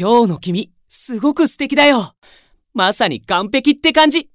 今日の君、すごく素敵だよ。まさに完璧って感じ。